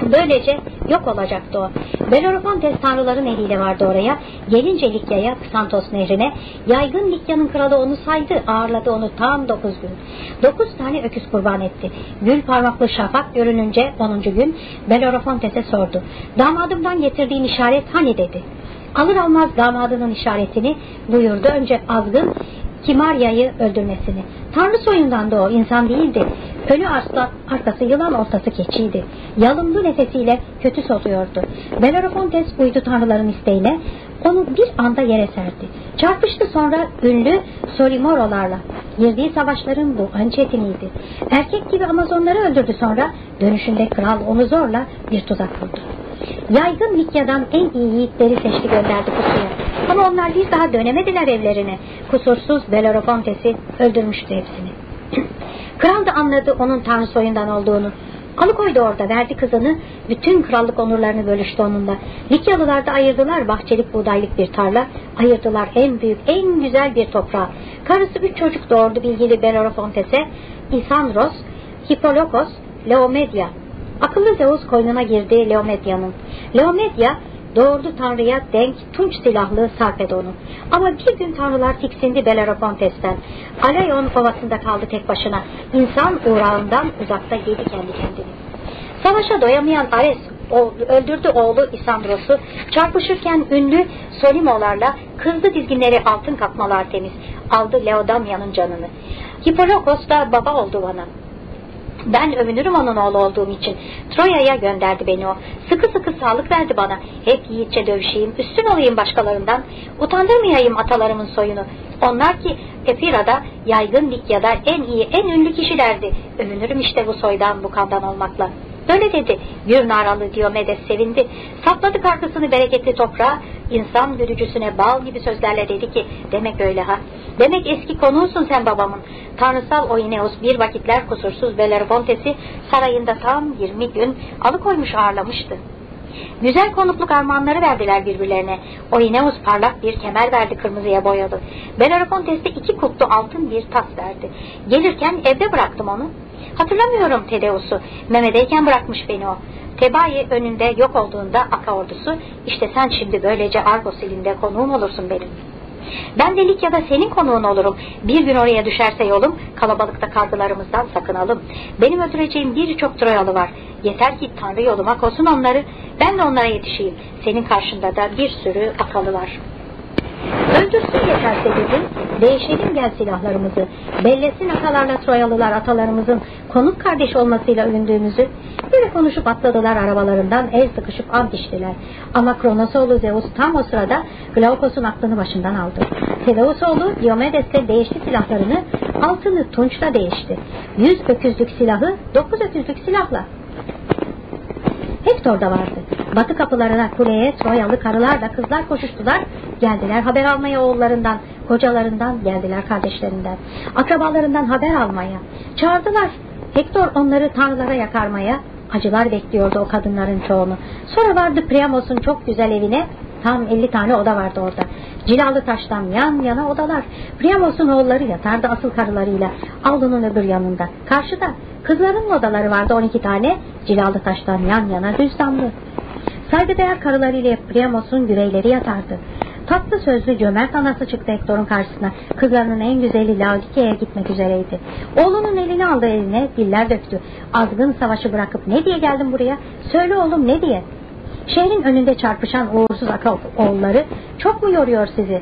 Böylece yok olacaktı o. Beloropontes tanrıların eliyle vardı oraya. Gelince Likya'ya, Santos nehrine, yaygın Likya'nın kralı onu saydı, ağırladı onu tam dokuz gün. Dokuz tane öküz kurban etti. Gül parmaklı şafak görününce onuncu gün Beloropontes'e sordu. Damadımdan getirdiğin işaret hani dedi. Alır almaz damadının işaretini buyurdu. Önce azgın Kimarya'yı öldürmesini. Tanrı soyundan da o insan değildi. Ölü aslan arkası yılan ortası keçiydi. Yalımlı nefesiyle kötü soluyordu. Bellerofontes uydu tanrıların isteğine onu bir anda yere serdi. Çarpıştı sonra ünlü Solimorolarla. Girdiği savaşların bu en çetiniydi. Erkek gibi Amazonları öldürdü sonra dönüşünde kral onu zorla bir tuzak kurdu. Yaygın Likya'dan en iyi yiğitleri seçti gönderdi pusuya. Ama onlar bir daha dönemediler evlerine. Kusursuz Bellerofontes'i öldürmüştü hepsini. Kral da anladı onun tanrı soyundan olduğunu. Alıkoydu orada verdi kızını bütün krallık onurlarını bölüştü onunla. Likyalılar da ayırdılar bahçelik buğdaylık bir tarla ayırdılar en büyük en güzel bir toprağı. Karısı üç çocuk doğurdu bilgili Bellerofontes'e İsandros, Hippolokos, Leomedya. Akıllı Zeus koynuna girdi Leomedya'nın. Leomedya doğurdu Tanrı'ya denk tunç silahlı Sarpedon'u. Ama bir gün Tanrılar tiksindi Belleropontes'ten. Alayon ovasında kaldı tek başına. İnsan uğrağından uzakta yedi kendi kendini. Savaşa doyamayan Ares öldürdü oğlu İsandros'u. Çarpışırken ünlü Solimolarla kızdı dizginleri altın kapmalar temiz. Aldı Leodamya'nın canını. Hippolokos da baba oldu bana. Ben övünürüm onun oğlu olduğum için. Troya'ya gönderdi beni o. Sıkı sıkı sağlık verdi bana. Hep yiğitçe dövüşeyim, üstün olayım başkalarından. Utandırmayayım atalarımın soyunu. Onlar ki Epira'da yaygın Likya'da en iyi, en ünlü kişilerdi. Övünürüm işte bu soydan, bu kandan olmakla. Böyle dedi. Gürnaralı Diomedes sevindi. Sapladı karkısını bereketli toprağa. İnsan gürücüsüne bal gibi sözlerle dedi ki demek öyle ha. Demek eski konuğusun sen babamın. Tanrısal Oineus bir vakitler kusursuz Bellerofontes'i sarayında tam 20 gün alıkoymuş ağırlamıştı. Güzel konukluk armağanları verdiler birbirlerine. Oineus parlak bir kemer verdi kırmızıya boyalı. Bellerofontes de iki kutlu altın bir tas verdi. Gelirken evde bıraktım onu. Hatırlamıyorum Tedeus'u. Memedeyken bırakmış beni o. Tebai önünde yok olduğunda Aka ordusu, işte sen şimdi böylece Argos ilinde konuğum olursun benim. Ben de Likya'da senin konuğun olurum. Bir gün oraya düşerse yolum, kalabalıkta kargılarımızdan sakınalım. Benim öldüreceğim birçok Troyalı var. Yeter ki Tanrı yoluma kosun onları, ben de onlara yetişeyim. Senin karşında da bir sürü akalı var.'' Öldürsün yeterse dedi. Değişelim gel silahlarımızı. Bellesin atalarla Troyalılar atalarımızın konuk kardeş olmasıyla övündüğümüzü. Böyle konuşup atladılar arabalarından el sıkışıp ant içtiler. Ama Kronosoğlu Zeus tam o sırada Glaukos'un aklını başından aldı. Seleusoğlu Diomedes'te değişti silahlarını altını tunçla değişti. Yüz öküzlük silahı dokuz öküzlük silahla. Hector da vardı. Batı kapılarına kuleye Troyalı karılar da kızlar koşuştular. Geldiler haber almaya oğullarından, kocalarından, geldiler kardeşlerinden. Akrabalarından haber almaya. Çağırdılar. Hector onları tanrılara yakarmaya. Acılar bekliyordu o kadınların çoğunu. Sonra vardı Priamos'un çok güzel evine. Tam 50 tane oda vardı orada. Cilalı taştan yan yana odalar. Priamos'un oğulları yatardı asıl karılarıyla. Avlunun öbür yanında. Karşıda kızların odaları vardı 12 tane. Cilalı taştan yan yana düz damlı. Saygıdeğer karılarıyla Priamos'un güveyleri yatardı. Tatlı sözlü cömert anası çıktı Hector'un karşısına. Kızlarının en güzeli Laodike'ye gitmek üzereydi. Oğlunun elini aldı eline, diller döktü. Azgın savaşı bırakıp ne diye geldin buraya? Söyle oğlum ne diye? Şehrin önünde çarpışan uğursuz akıl oğulları çok mu yoruyor sizi?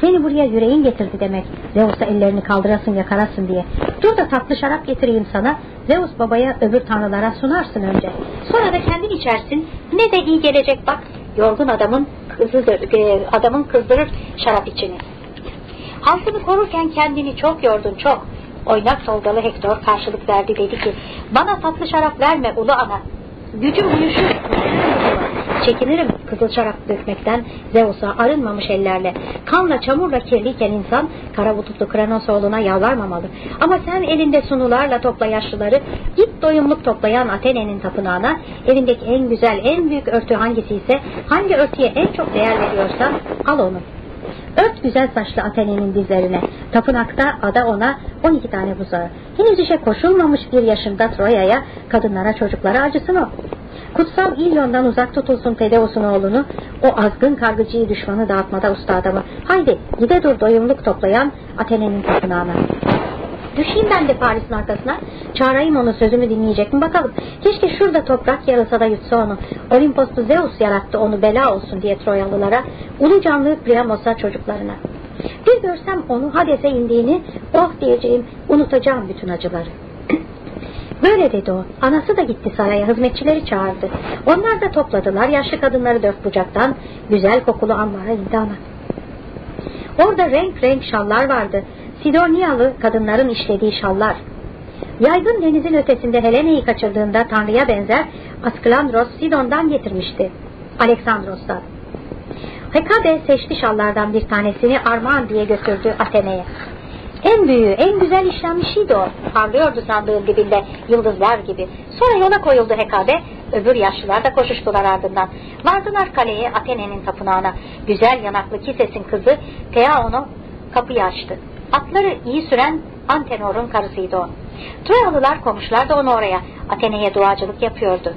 Seni buraya yüreğin getirdi demek. Zeus'a ellerini kaldırasın yakarasın diye. Dur da tatlı şarap getireyim sana. Zeus babaya öbür tanrılara sunarsın önce. Sonra da kendin içersin. Ne de iyi gelecek bak. Yorgun adamın kızıdır, e, adamın kızdırır şarap içini. Halkını korurken kendini çok yordun çok. Oynak soldalı Hektor karşılık verdi dedi ki bana tatlı şarap verme ulu ana. Gücüm uyuşur. Çekinirim kızıl şarap dökmekten Zeus'a arınmamış ellerle. Kanla çamurla kirliyken insan kara bututlu Kranos oğluna yalvarmamalı. Ama sen elinde sunularla topla yaşlıları git doyumluk toplayan Atene'nin tapınağına evindeki en güzel en büyük örtü hangisi ise hangi örtüye en çok değer veriyorsan al onu. Ört güzel saçlı Atene'nin dizlerine. Tapınakta ada ona 12 tane buzağı. Henüz işe koşulmamış bir yaşında Troya'ya, kadınlara, çocuklara acısın o. Kutsal İlyon'dan uzak tutulsun Tedeos'un oğlunu, o azgın kargıcıyı düşmanı dağıtmada usta adamı. Haydi gide dur doyumluk toplayan Atene'nin tapınağına. Düşeyim ben de Paris'in arkasına. Çağırayım onu sözümü dinleyecek mi bakalım. Keşke şurada toprak yarılsa da yutsa onu. Olimpos'ta Zeus yarattı onu bela olsun diye Troyalılara. Ulu canlı Priamos'a çocuklarına. Bir görsem onu Hades'e indiğini oh diyeceğim unutacağım bütün acıları. Böyle dedi o. Anası da gitti saraya hizmetçileri çağırdı. Onlar da topladılar yaşlı kadınları dört bucaktan güzel kokulu ambara indi ana. Orada renk renk şallar vardı. Sidonyalı kadınların işlediği şallar. Yaygın denizin ötesinde Helene'yi kaçırdığında Tanrı'ya benzer Asklandros Sidon'dan getirmişti. Aleksandros'tan. Hekade seçti şallardan bir tanesini armağan diye götürdü Atene'ye. En büyüğü, en güzel işlenmişiydi o. Parlıyordu sandığın dibinde, yıldızlar gibi. Sonra yola koyuldu Hekabe, öbür yaşlılar da koşuştular ardından. Vardılar kaleye Atene'nin tapınağına. Güzel yanaklı Kises'in kızı Theaon'u kapıyı açtı. Atları iyi süren Antenor'un karısıydı o. Troyalılar komuşlar da onu oraya. Atene'ye duacılık yapıyordu.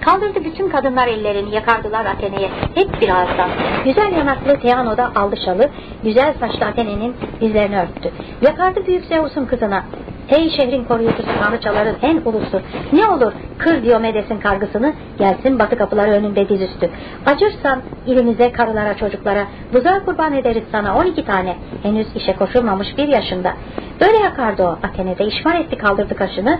Kaldırdı bütün kadınlar ellerini yakardılar Atene'ye hep bir ağızdan. Güzel yanaklı Teano da aldı güzel saçlı Atene'nin dizlerini örttü. Yakardı büyük Zeus'un kızına. Ey şehrin koruyucusu tanrıçaların en ulusu. Ne olur kır Diomedes'in kargısını gelsin batı kapıları önünde dizüstü. Acırsan ilimize karılara çocuklara buzağı kurban ederiz sana 12 tane. Henüz işe koşulmamış bir yaşında. Böyle yakardı o Atene'de işmar etti kaldırdı kaşını.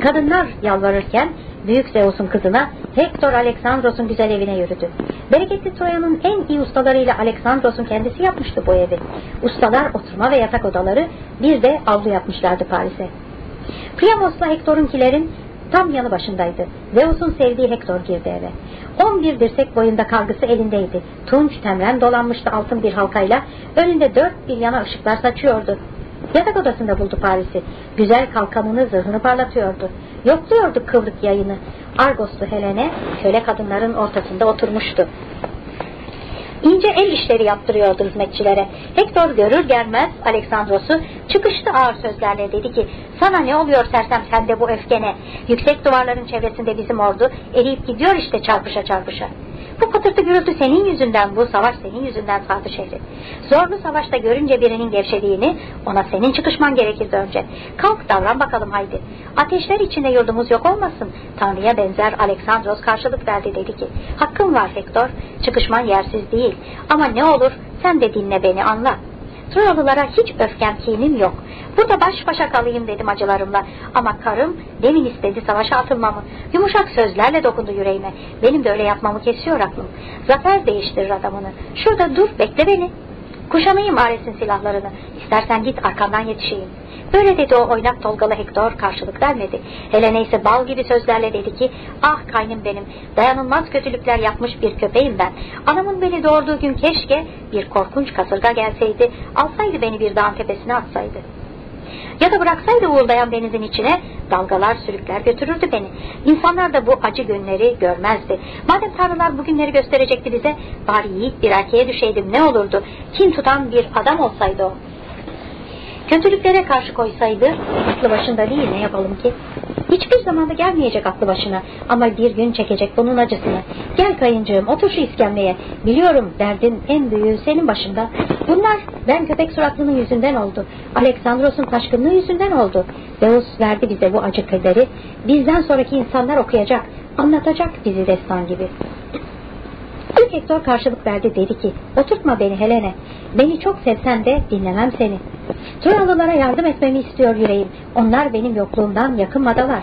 Kadınlar yalvarırken Büyük Zeus'un kızına Hector Aleksandros'un güzel evine yürüdü. Bereketli Troya'nın en iyi ustalarıyla Aleksandros'un kendisi yapmıştı bu evi. Ustalar oturma ve yatak odaları bir de avlu yapmışlardı Paris'e. Priamos'la Hector'unkilerin tam yanı başındaydı. Zeus'un sevdiği Hector girdi eve. 11 dirsek boyunda kargısı elindeydi. Tunç temren dolanmıştı altın bir halkayla. Önünde dört bir yana ışıklar saçıyordu. Yatak odasında buldu Paris'i. Güzel kalkanını zırhını parlatıyordu. Yokluyordu kıvrık yayını. Argoslu Helene köle kadınların ortasında oturmuştu. İnce el işleri yaptırıyordu hizmetçilere. Hector görür gelmez Aleksandros'u çıkıştı ağır sözlerle dedi ki sana ne oluyor sersem sende bu öfkene. Yüksek duvarların çevresinde bizim ordu eriyip gidiyor işte çarpışa çarpışa. Bu patırtı gürültü senin yüzünden, bu savaş senin yüzünden sardı şehri. Zorlu savaşta görünce birinin gevşediğini, ona senin çıkışman gerekirdi önce. Kalk davran bakalım haydi. Ateşler içinde yurdumuz yok olmasın. Tanrı'ya benzer Aleksandros karşılık verdi dedi ki, hakkım var Hector, çıkışman yersiz değil. Ama ne olur sen de dinle beni anla. Troyalılara hiç öfkem kinim yok. Burada baş başa kalayım dedim acılarımla. Ama karım demin istedi savaşa atılmamı. Yumuşak sözlerle dokundu yüreğime. Benim de öyle yapmamı kesiyor aklım. Zafer değiştirir adamını. Şurada dur bekle beni. Kuşanayım Ares'in silahlarını. İstersen git arkandan yetişeyim. Böyle dedi o oynak tolgalı Hector karşılık vermedi. Helene ise bal gibi sözlerle dedi ki ah kaynım benim dayanılmaz kötülükler yapmış bir köpeğim ben. Anamın beni doğurduğu gün keşke bir korkunç kasırga gelseydi alsaydı beni bir dağın tepesine atsaydı. Ya da bıraksaydı uğuldayan denizin içine dalgalar sürükler götürürdü beni. İnsanlar da bu acı günleri görmezdi. Madem tanrılar bu günleri gösterecekti bize bari yiğit bir erkeğe düşeydim ne olurdu? Kim tutan bir adam olsaydı o. Kötülüklere karşı koysaydı aklı başında değil ne yapalım ki? Hiçbir zamanda gelmeyecek aklı başına ama bir gün çekecek bunun acısını. Gel kayıncığım otur şu iskemleye. Biliyorum derdin en büyüğü senin başında. Bunlar ben köpek suratlının yüzünden oldu. Aleksandros'un taşkınlığı yüzünden oldu. Zeus verdi bize bu acı kaderi. Bizden sonraki insanlar okuyacak, anlatacak bizi destan gibi. Hector karşılık verdi dedi ki oturtma beni Helene. Beni çok sevsen de dinlemem seni. Troyalılara yardım etmemi istiyor yüreğim. Onlar benim yokluğumdan yakınmadalar.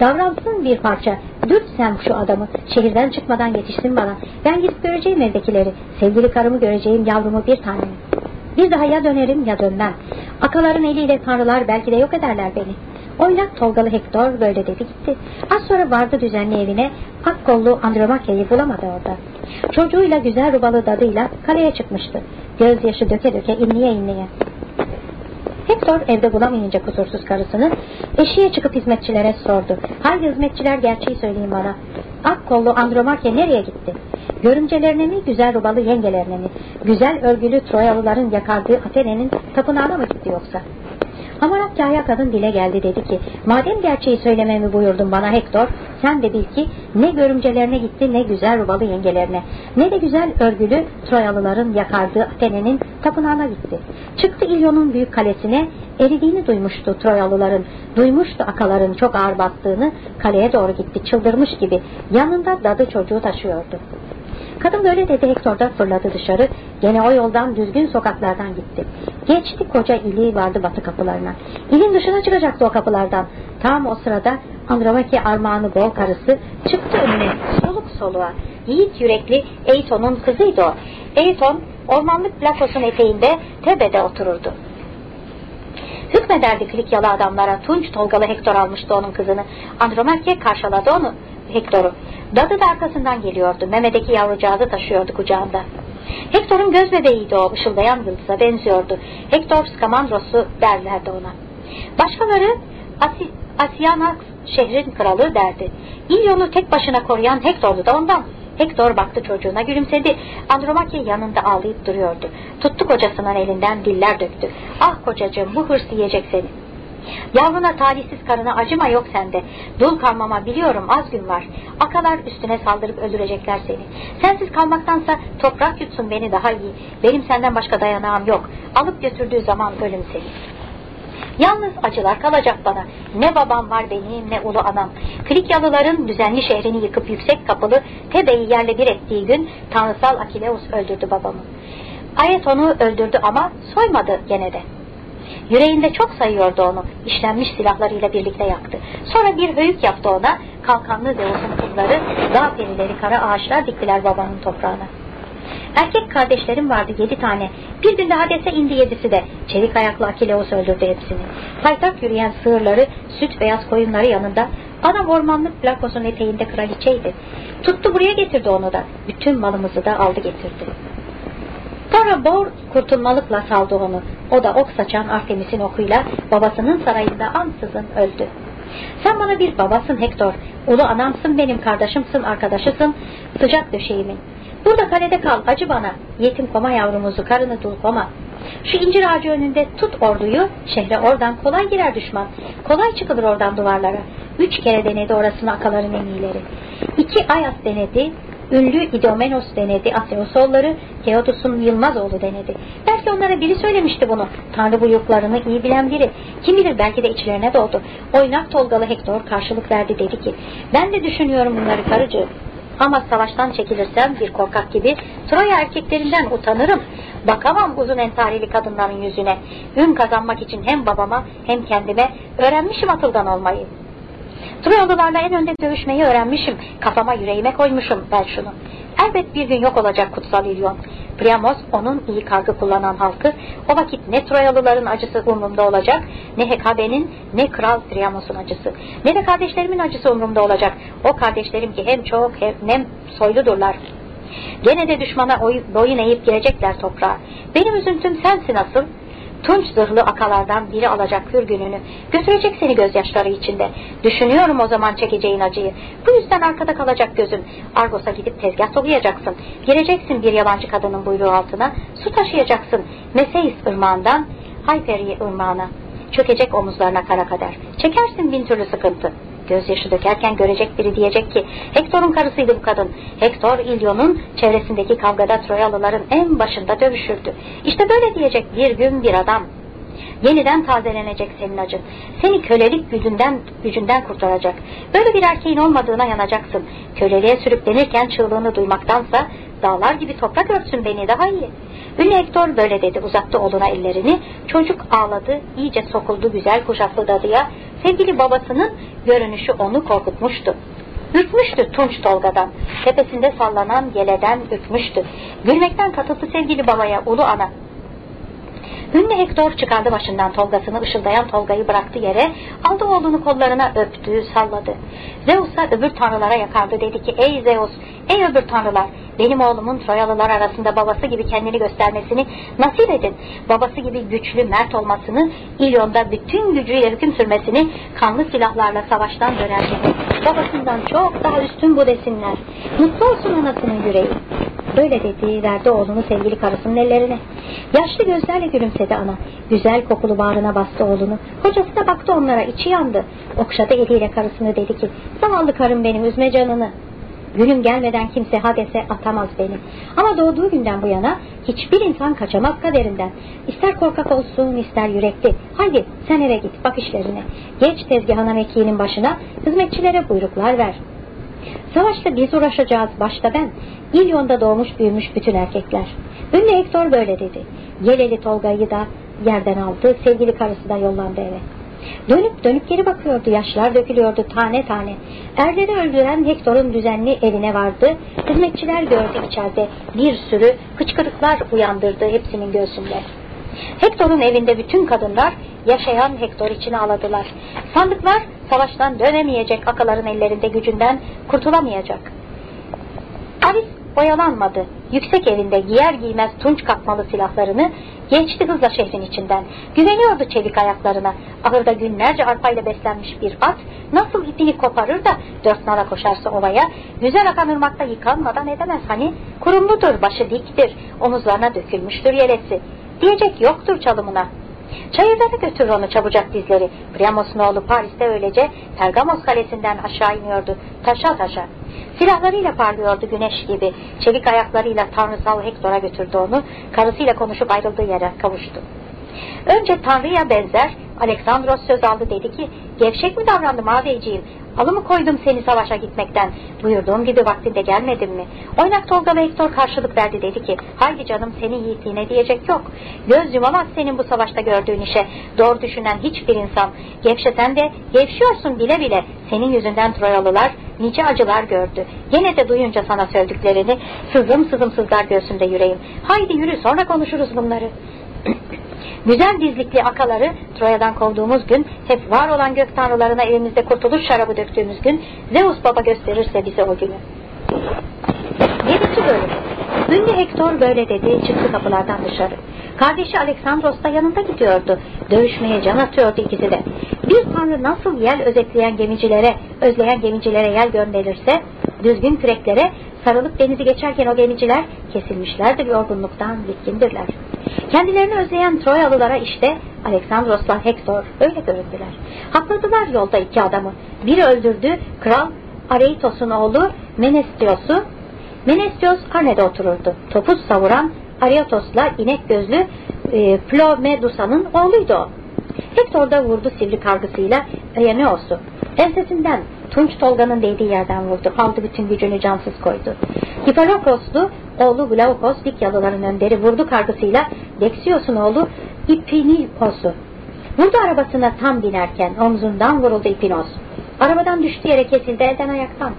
Davransın bir parça. Dürt sen şu adamı. Şehirden çıkmadan yetişsin bana. Ben gidip göreceğim evdekileri. Sevgili karımı göreceğim yavrumu bir tanemi. Bir daha ya dönerim ya dönmem. Akaların eliyle tanrılar belki de yok ederler beni. Oynak Tolgalı Hector böyle dedi gitti. Az sonra vardı düzenli evine. Ak kollu Andromakya'yı bulamadı orada. Çocuğuyla güzel rubalı dadıyla kaleye çıkmıştı. Gözyaşı döke döke inleye inleye. Hector evde bulamayınca kusursuz karısını eşiğe çıkıp hizmetçilere sordu. Haydi hizmetçiler gerçeği söyleyin bana. Ak kollu Andromakya nereye gitti? Görümcelerine mi, güzel rubalı yengelerine mi? Güzel örgülü Troyalıların yakardığı Atene'nin tapınağına mı gitti yoksa? Hamarat Kaya kadın dile geldi dedi ki madem gerçeği söylememi buyurdun bana Hector sen de bil ki ne görümcelerine gitti ne güzel rubalı yengelerine ne de güzel örgülü Troyalıların yakardığı Atene'nin tapınağına gitti. Çıktı İlyon'un büyük kalesine eridiğini duymuştu Troyalıların duymuştu akaların çok ağır battığını kaleye doğru gitti çıldırmış gibi yanında dadı çocuğu taşıyordu. Kadın böyle dedi Hector da fırladı dışarı. Gene o yoldan düzgün sokaklardan gitti. Geçti koca ili vardı batı kapılarına. İlin dışına çıkacaktı o kapılardan. Tam o sırada Androvaki armağanı bol karısı çıktı önüne soluk soluğa. Yiğit yürekli Eiton'un kızıydı o. Eiton ormanlık Plakos'un eteğinde tebede otururdu. Hükmederdi Klikyalı adamlara Tunç Tolgalı Hektor almıştı onun kızını. Andromache karşıladı onu Hektor'u. Dadı da arkasından geliyordu. Memedeki yavrucağızı taşıyordu kucağında. Hektor'un göz bebeğiydi o, ışıldayan yıldıza benziyordu. Hektor Skamandros'u derlerdi ona. Başkaları Asi Asiana şehrin kralı derdi. İlyon'u tek başına koruyan Hektor'du da ondan. Hektor baktı çocuğuna gülümsedi. Andromache yanında ağlayıp duruyordu. Tuttu kocasının elinden diller döktü. Ah kocacığım bu hırs yiyecek seni. Yavruna talihsiz karına acıma yok sende. Dul kalmama biliyorum az gün var. Akalar üstüne saldırıp öldürecekler seni. Sensiz kalmaktansa toprak yutsun beni daha iyi. Benim senden başka dayanağım yok. Alıp götürdüğü zaman ölüm seni. Yalnız acılar kalacak bana. Ne babam var benim ne ulu anam. Klikyalıların düzenli şehrini yıkıp yüksek kapılı Tebe'yi yerle bir ettiği gün tanrısal Akileus öldürdü babamı. Ayet onu öldürdü ama soymadı gene de. Yüreğinde çok sayıyordu onu. İşlenmiş silahlarıyla birlikte yaktı. Sonra bir höyük yaptı ona. Kalkanlı Zeus'un kızları, dağ perileri, kara ağaçlar diktiler babanın toprağına. Erkek kardeşlerim vardı yedi tane. Bir gün daha dese indi yedisi de. Çelik ayaklı Akileus öldürdü hepsini. Paytak yürüyen sığırları, süt beyaz koyunları yanında. Ana ormanlık Plakos'un eteğinde kraliçeydi. Tuttu buraya getirdi onu da. Bütün malımızı da aldı getirdi. Sonra Bor kurtulmalıkla saldı onu. O da ok saçan Artemis'in okuyla babasının sarayında ansızın öldü. Sen bana bir babasın Hektor. Ulu anamsın benim kardeşimsin arkadaşısın. Sıcak döşeğimin. Burada kalede kal acı bana. Yetim koma yavrumuzu karını dul koma. Şu incir ağacı önünde tut orduyu. Şehre oradan kolay girer düşman. Kolay çıkılır oradan duvarlara. Üç kere denedi orasını akaların en iyileri. İki Ayas denedi. Ünlü İdomenos denedi, Aseosolları, Teodos'un Yılmazoğlu denedi. Belki onlara biri söylemişti bunu. Tanrı buyuklarını iyi bilen biri. Kim bilir belki de içlerine doldu. Oynak Tolgalı Hektor karşılık verdi dedi ki, ben de düşünüyorum bunları karıcı. Ama savaştan çekilirsem bir korkak gibi Troya erkeklerinden utanırım. Bakamam uzun entarili kadınların yüzüne. Ün kazanmak için hem babama hem kendime öğrenmişim atıldan olmayı. Troyalılarla en önde dövüşmeyi öğrenmişim. Kafama yüreğime koymuşum ben şunu. Elbet bir gün yok olacak kutsal İlyon. Priamos onun iyi kargı kullanan halkı o vakit ne Troyalıların acısı umurumda olacak ne Hekabe'nin ne Kral Priamos'un acısı ne de kardeşlerimin acısı umurumda olacak. O kardeşlerim ki hem çok hem soyludurlar. Gene de düşmana boyun eğip girecekler toprağa. Benim üzüntüm sensin asıl. Tunç zırhlı akalardan biri alacak hür gününü. Götürecek seni gözyaşları içinde. Düşünüyorum o zaman çekeceğin acıyı. Bu yüzden arkada kalacak gözüm. Argos'a gidip tezgah dolayacaksın. Gireceksin bir yabancı kadının buyruğu altına. Su taşıyacaksın. Meseis ırmağından Hayperi ırmağına. Çökecek omuzlarına kara kader. Çekersin bin türlü sıkıntı. Gözyaşı dökerken görecek biri diyecek ki Hektor'un karısıydı bu kadın. Hektor İlyon'un çevresindeki kavgada Troyalıların en başında dövüşürdü. İşte böyle diyecek bir gün bir adam. Yeniden tazelenecek senin acın. Seni kölelik gücünden, gücünden kurtaracak. Böyle bir erkeğin olmadığına yanacaksın. Köleliğe sürüklenirken çığlığını duymaktansa dağlar gibi toprak örtsün beni daha iyi. Ünlü böyle dedi uzattı oğluna ellerini. Çocuk ağladı iyice sokuldu güzel kuşaklı dadıya. Sevgili babasının görünüşü onu korkutmuştu. Ürkmüştü Tunç Tolga'dan. Tepesinde sallanan yeleden ürkmüştü. Gülmekten katıldı sevgili babaya ulu ana. Ünlü Hektor çıkardı başından Tolgasını ışıldayan Tolga'yı bıraktı yere, aldı oğlunu kollarına öptü, salladı. Zeus'a öbür tanrılara yakardı dedi ki ey Zeus, ey öbür tanrılar benim oğlumun Troyalılar arasında babası gibi kendini göstermesini nasip edin. Babası gibi güçlü, mert olmasını, İlyon'da bütün gücüyle hüküm sürmesini, kanlı silahlarla savaştan dönerken babasından çok daha üstün bu desinler. Mutlu olsun anasının yüreği. Böyle dedi, verdi oğlunu sevgili karısının ellerine. Yaşlı gözlerle gülümsedi ana. Güzel kokulu bağrına bastı oğlunu. Kocası da baktı onlara, içi yandı. Okşadı eliyle karısını dedi ki, zavallı karım benim, üzme canını. Günüm gelmeden kimse hadese atamaz beni. Ama doğduğu günden bu yana hiçbir insan kaçamaz kaderinden. İster korkak olsun ister yürekli. Haydi sen eve git bak işlerine. Geç tezgahına mekiğinin başına hizmetçilere buyruklar ver. Savaşta biz uğraşacağız başta ben. İlyon'da doğmuş büyümüş bütün erkekler. Ünlü Hector böyle dedi. Yeleli Tolga'yı da yerden aldı. Sevgili karısı da yollandı eve. Dönüp dönüp geri bakıyordu. Yaşlar dökülüyordu tane tane. Erleri öldüren Hektor'un düzenli evine vardı. Hizmetçiler gördü içeride. Bir sürü hıçkırıklar uyandırdı hepsinin göğsünde. Hektor'un evinde bütün kadınlar yaşayan Hektor içine ağladılar. Sandıklar savaştan dönemeyecek akaların ellerinde gücünden kurtulamayacak. Aris oyalanmadı. Yüksek elinde giyer giymez tunç kakmalı silahlarını geçti hızla şehrin içinden. Güveniyordu çelik ayaklarına. Ahırda günlerce arpayla beslenmiş bir at nasıl ipini koparır da dört nala koşarsa ovaya güzel akan ırmakta yıkanmadan edemez hani kurumludur başı diktir omuzlarına dökülmüştür yelesi diyecek yoktur çalımına. Çayırlara götürür onu çabucak dizleri. Priamos'un oğlu Paris'te öylece Pergamos kalesinden aşağı iniyordu taşa taşa. Silahlarıyla parlıyordu güneş gibi. Çelik ayaklarıyla tanrısal Hektor'a götürdü onu. Karısıyla konuşup ayrıldığı yere kavuştu. Önce Tanrı'ya benzer, Aleksandros söz aldı dedi ki, gevşek mi davrandım ağabeyciğim, alı koydum seni savaşa gitmekten, buyurduğum gibi vaktinde gelmedin mi? Oynak Tolga ve Hector karşılık verdi dedi ki, haydi canım senin yiğitliğine diyecek yok, göz yumamaz senin bu savaşta gördüğün işe, doğru düşünen hiçbir insan, gevşesen de gevşiyorsun bile bile, senin yüzünden Troyalılar nice acılar gördü. Gene de duyunca sana söylediklerini, sızım sızım sızlar göğsümde yüreğim, haydi yürü sonra konuşuruz bunları. Güzel dizlikli akaları Troya'dan kovduğumuz gün, hep var olan gök tanrılarına elimizde kurtuluş şarabı döktüğümüz gün, Zeus baba gösterirse bize o günü. Yedinci bölüm. Ünlü Hektor böyle dedi, çıktı kapılardan dışarı. Kardeşi Aleksandros da yanında gidiyordu. Dövüşmeye can atıyordu ikisi de. Bir tanrı nasıl yel özetleyen gemicilere, özleyen gemicilere yel gönderirse, düzgün küreklere sarılıp denizi geçerken o gemiciler kesilmişlerdir yorgunluktan bitkindirler. Kendilerini özleyen Troyalılara işte Aleksandros'la Hektor öyle göründüler. Hakladılar yolda iki adamı. Biri öldürdü, kral Areitos'un oğlu Menestios'u. Menestios Arne'de otururdu. Topuz savuran Ariatos'la inek gözlü e, Plomedusa'nın oğluydu o. Hektor da vurdu sivri kargısıyla Eyaneos'u. Ensesinden Tunç Tolga'nın değdiği yerden vurdu. Aldı bütün gücünü cansız koydu. Hiparokoslu oğlu Glaukos Likyalıların önderi vurdu kargısıyla Dexios'un oğlu Ipinipos'u. Vurdu arabasına tam binerken omzundan vuruldu Ipinos. Arabadan düştü yere kesildi elden ayaktan.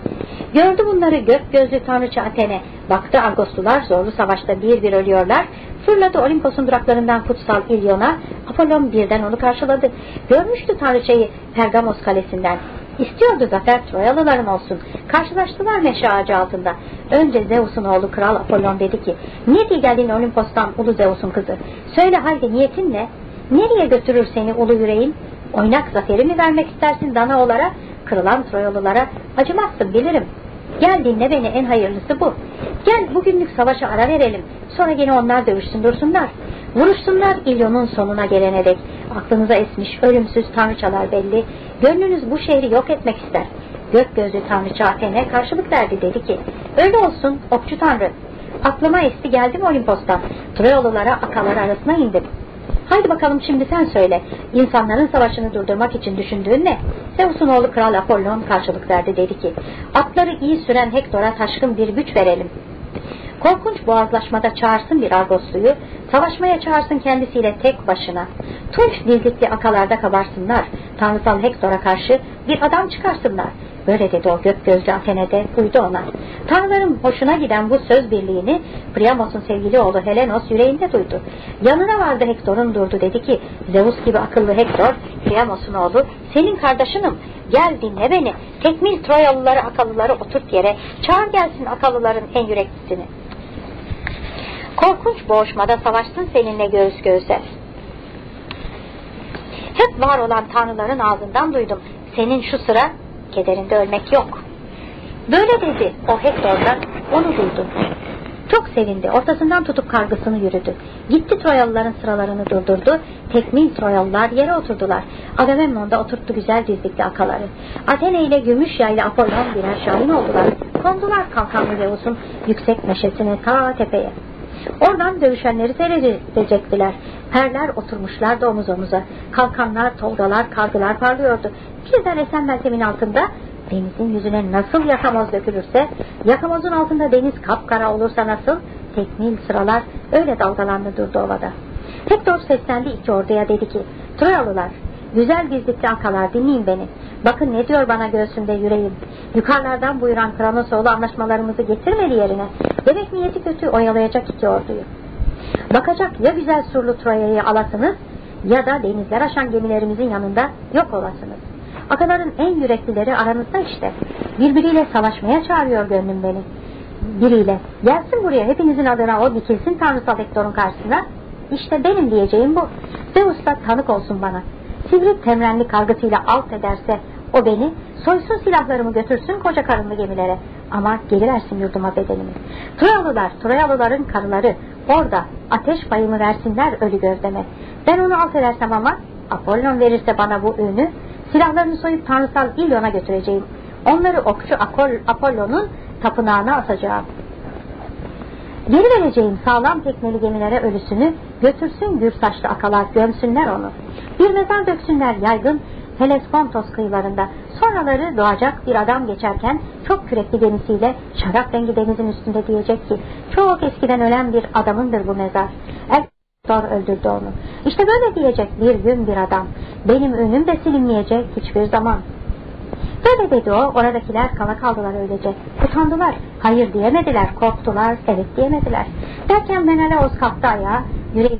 Gördü bunları gök gözlü tanrıça Atene. Baktı Argoslular zorlu savaşta bir bir ölüyorlar. Fırladı Olimpos'un duraklarından kutsal İlyon'a. Apollon birden onu karşıladı. Görmüştü tanrıçayı Pergamos kalesinden. İstiyordu zafer Troyalıların olsun. Karşılaştılar meşe ağacı altında. Önce Zeus'un oğlu kral Apollon dedi ki, niye diye geldin Olimpos'tan ulu Zeus'un kızı? Söyle haydi niyetin ne? Nereye götürür seni ulu yüreğin? Oynak zaferi mi vermek istersin Danaolara, kırılan Troyalılara? Acımazsın bilirim. Gel dinle beni en hayırlısı bu. Gel bugünlük savaşa ara verelim. Sonra yine onlar dövüşsün dursunlar. Vuruşsunlar İlyon'un sonuna gelene dek. Aklınıza esmiş ölümsüz tanrıçalar belli. Gönlünüz bu şehri yok etmek ister. Gök gözlü tanrıça Athene karşılık verdi dedi ki öyle olsun okçu tanrı. Aklıma esti geldim Olimpos'tan. Troyalılara akalar arasına indim. Haydi bakalım şimdi sen söyle. İnsanların savaşını durdurmak için düşündüğün ne? Zeus'un oğlu Kral Apollon karşılık verdi dedi ki atları iyi süren Hektor'a taşkın bir güç verelim. Korkunç boğazlaşmada çağırsın bir Argosluyu, savaşmaya çağırsın kendisiyle tek başına. Tunç dizlikli akalarda kabarsınlar, tanrısal Hektor'a karşı bir adam çıkarsınlar. Böyle dedi o gök gözlü Atene'de uydu ona. Tanrıların hoşuna giden bu söz birliğini Priamos'un sevgili oğlu Helenos yüreğinde duydu. Yanına vardı Hektor'un durdu dedi ki Zeus gibi akıllı Hektor Priamos'un oğlu senin kardeşinim gel dinle beni tekmil Troyalıları akıllıları oturt yere çağır gelsin akıllıların en yüreklisini. Korkunç boğuşmada savaşsın seninle göğüs göğüse. Hep var olan tanrıların ağzından duydum. Senin şu sıra kederinde ölmek yok. Böyle dedi o Hektor'dan onu duydu. Çok sevindi. Ortasından tutup kargısını yürüdü. Gitti Troyalıların sıralarını durdurdu. Tekmil Troyalılar yere oturdular. Agamemnon da oturttu güzel dizlikli akaları. Athene ile Gümüşya ile Apollon birer şahin oldular. Kondular kalkanlı Zeus'un yüksek meşesine ta tepeye. Oradan dövüşenleri seyredecektiler. Perler oturmuşlardı omuz omuza. Kalkanlar, tolgalar, kargılar parlıyordu. Birden esen meltemin altında denizin yüzüne nasıl yakamoz dökülürse, yakamozun altında deniz kapkara olursa nasıl, tekmil sıralar öyle dalgalandı durdu ovada. Hektor seslendi iki orduya dedi ki, Troyalılar, güzel gizlikli akalar dinleyin beni. Bakın ne diyor bana göğsümde yüreğim. Yukarılardan buyuran Kranosoğlu anlaşmalarımızı getirmedi yerine. Demek niyeti kötü oyalayacak iki orduyu. Bakacak ya güzel surlu Troya'yı alasınız ya da denizler aşan gemilerimizin yanında yok olasınız. Akaların en yüreklileri aranızda işte. Birbiriyle savaşmaya çağırıyor gönlüm beni. Biriyle. Gelsin buraya hepinizin adına o dikilsin tanrısal Hektor'un karşısına. İşte benim diyeceğim bu. Zeus da tanık olsun bana. Sivri temrenli kargısıyla alt ederse o beni soysun silahlarımı götürsün koca karınlı gemilere. Ama geri versin yurduma bedenimi. Troyalılar, Troyalıların karıları orada ateş payımı versinler ölü gözdeme. Ben onu alt edersem ama Apollon verirse bana bu ünü silahlarını soyup tanrısal İlyon'a götüreceğim. Onları okçu Apollon'un tapınağına asacağım. Geri vereceğim sağlam tekneli gemilere ölüsünü Götürsün gür saçlı akalar gömsünler onu. Bir mezar döksünler yaygın Helespontos kıyılarında. Sonraları doğacak bir adam geçerken çok kürekli gemisiyle şarap rengi denizin üstünde diyecek ki çok eskiden ölen bir adamındır bu mezar. El Doktor öldürdü onu. İşte böyle diyecek bir gün bir adam. Benim önüm de silinmeyecek hiçbir zaman. Böyle dedi o, oradakiler kala kaldılar öylece. Utandılar, hayır diyemediler, korktular, evet diyemediler. Derken Menelaos kalktı ayağa, yüreği